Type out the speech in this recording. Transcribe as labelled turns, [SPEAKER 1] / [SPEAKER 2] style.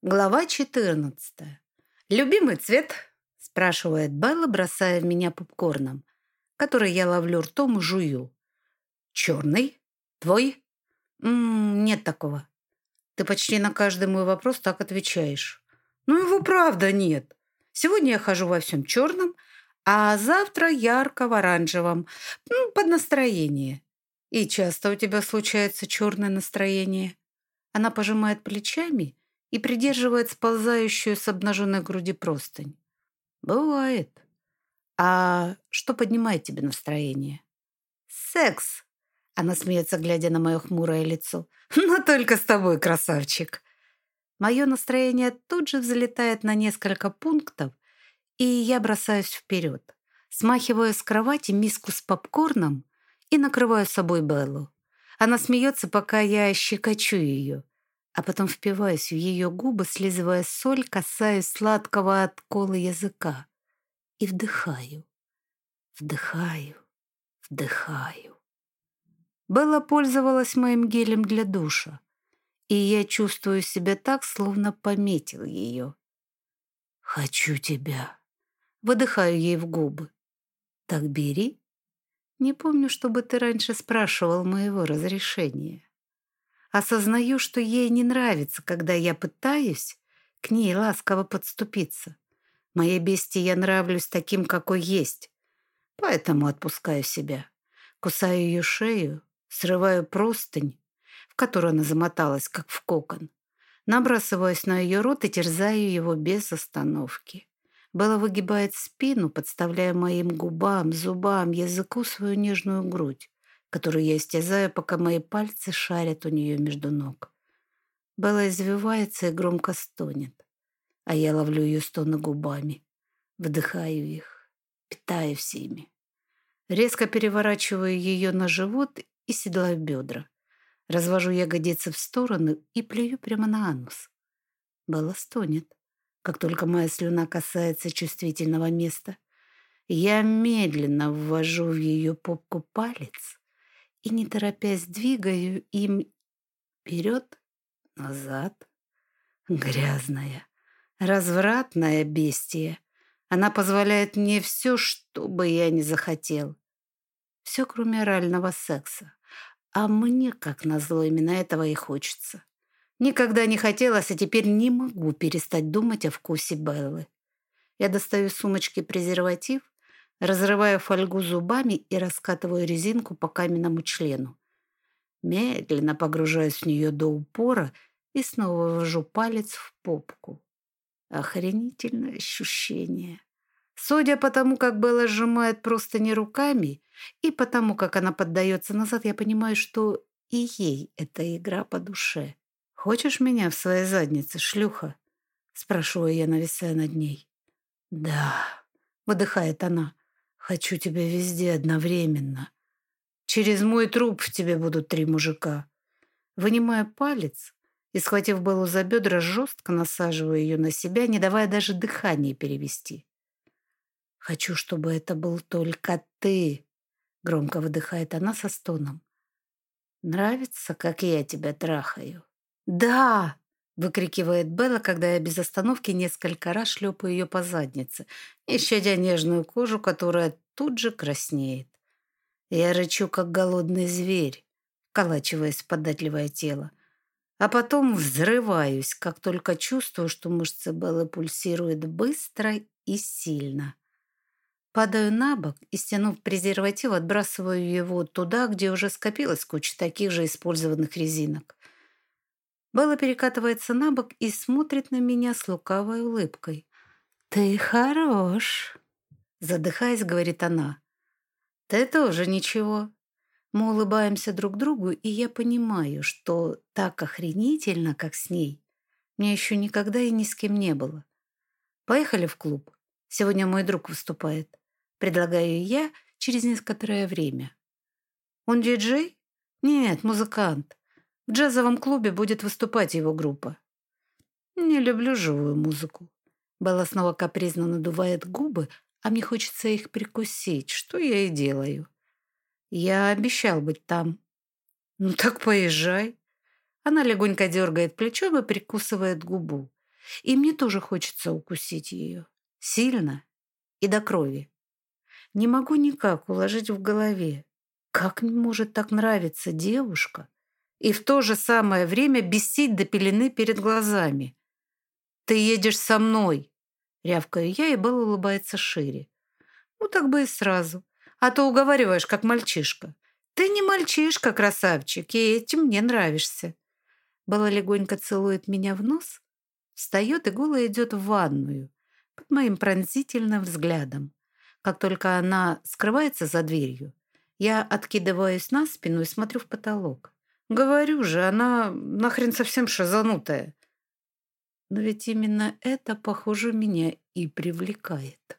[SPEAKER 1] Глава 14. «Любимый цвет?» – спрашивает Белла, бросая в меня попкорном, который я ловлю ртом и жую. «Черный? Твой?» М -м, «Нет такого. Ты почти на каждый мой вопрос так отвечаешь». «Ну его правда нет. Сегодня я хожу во всем черном, а завтра ярко в оранжевом, ну, под настроение. И часто у тебя случается черное настроение?» Она пожимает плечами – и придерживает сползающую с обнаженной груди простынь. Бывает. А что поднимает тебе настроение? Секс. Она смеется, глядя на мое хмурое лицо. Но только с тобой, красавчик. Мое настроение тут же взлетает на несколько пунктов, и я бросаюсь вперед, смахиваю с кровати миску с попкорном и накрываю собой Беллу. Она смеется, пока я щекочу ее а потом впиваюсь в ее губы, слизывая соль, касаясь сладкого откола языка. И вдыхаю, вдыхаю, вдыхаю. Белла пользовалась моим гелем для душа, и я чувствую себя так, словно пометил ее. «Хочу тебя», — выдыхаю ей в губы. «Так бери». Не помню, чтобы ты раньше спрашивал моего разрешения. Осознаю, что ей не нравится, когда я пытаюсь к ней ласково подступиться. Моей бести я нравлюсь таким, какой есть. Поэтому отпускаю себя. Кусаю ее шею, срываю простынь, в которую она замоталась, как в кокон. Набрасываюсь на ее рот и терзаю его без остановки. Белла выгибает спину, подставляя моим губам, зубам, языку свою нежную грудь которую я истязаю, пока мои пальцы шарят у нее между ног. Белла извивается и громко стонет, а я ловлю ее стоны губами, вдыхаю их, питаю всеми. Резко переворачиваю ее на живот и седлаю бедра. Развожу ягодицы в сторону и плюю прямо на анус. Белла стонет, как только моя слюна касается чувствительного места. Я медленно ввожу в ее попку палец, и, не торопясь, двигаю им вперед, назад. Грязная, развратная бестия. Она позволяет мне все, что бы я ни захотел. Все, кроме орального секса. А мне, как назло, именно этого и хочется. Никогда не хотелось, а теперь не могу перестать думать о вкусе Беллы. Я достаю из сумочки презерватив разрываю фольгу зубами и раскатываю резинку по каменному члену. Медленно погружаюсь в нее до упора и снова ввожу палец в попку. Охренительное ощущение. Судя по тому, как Белла сжимает просто не руками, и потому, как она поддается назад, я понимаю, что и ей эта игра по душе. «Хочешь меня в своей заднице, шлюха?» Спрашиваю я, нависая над ней. «Да», — выдыхает она. Хочу тебя везде одновременно. Через мой труп в тебе будут три мужика. Вынимая палец и, схватив Беллу за бедра, жестко насаживаю ее на себя, не давая даже дыхание перевести. «Хочу, чтобы это был только ты», — громко выдыхает она со стоном. «Нравится, как я тебя трахаю?» «Да!» Выкрикивает Белла, когда я без остановки несколько раз шлепаю ее по заднице, не нежную кожу, которая тут же краснеет. Я рычу, как голодный зверь, вколачиваясь в податливое тело. А потом взрываюсь, как только чувствую, что мышцы Беллы пульсируют быстро и сильно. Падаю на бок и, стянув презерватив, отбрасываю его туда, где уже скопилась куча таких же использованных резинок. Белла перекатывается на бок и смотрит на меня с лукавой улыбкой. «Ты хорош!» Задыхаясь, говорит она. «Ты тоже ничего». Мы улыбаемся друг другу, и я понимаю, что так охренительно, как с ней, мне еще никогда и ни с кем не было. Поехали в клуб. Сегодня мой друг выступает. Предлагаю я через некоторое время. Он диджей? Нет, музыкант. В джазовом клубе будет выступать его группа. Не люблю живую музыку. Белла снова капризно надувает губы, а мне хочется их прикусить, что я и делаю. Я обещал быть там. Ну так поезжай. Она легонько дергает плечом и прикусывает губу. И мне тоже хочется укусить ее. Сильно и до крови. Не могу никак уложить в голове, как мне может так нравиться девушка и в то же самое время бесить до пелены перед глазами. «Ты едешь со мной!» Рявкаю я, и Белла улыбается шире. «Ну, так бы и сразу. А то уговариваешь, как мальчишка. Ты не мальчишка, красавчик, и этим мне нравишься». Белла легонько целует меня в нос, встает и голая идет в ванную под моим пронзительным взглядом. Как только она скрывается за дверью, я откидываюсь на спину и смотрю в потолок. Говорю же, она нахрен совсем шазанутая. Но ведь именно это, похоже, меня и привлекает.